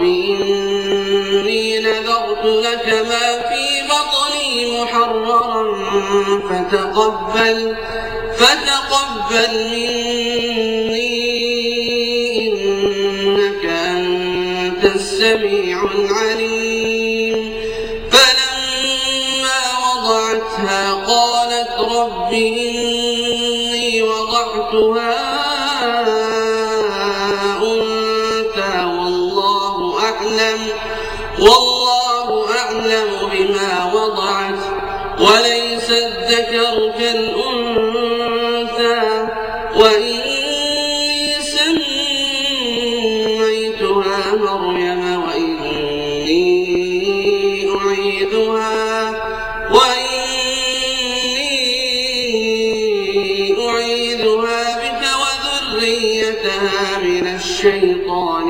رب إني نذرت لك ما في بطني محررا فتقبل فتقبل مني إنك أنت السميع العليم. فلما وضعتها قالت رب إني وضعتها أعلم. والله أعلم بما وضعت. وليس الذكر كالأنثى. وإني سميتها مريم وإني أعيذها وإني أعيذها بك وذريتها من الشيطان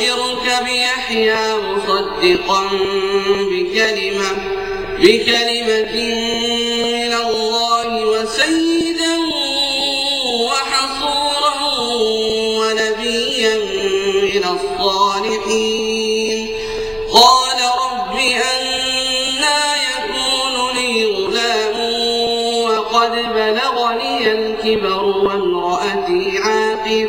يبشرك بيحيى مصدقا بكلمة بكلمة من الله وسيدا وحصورا ونبيا من الصالحين. قال رب أنا يكون لي غلام وقد بلغني الكبر وامرأتي عاقر.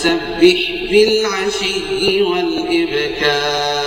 فسبح بالعشي والإبكار.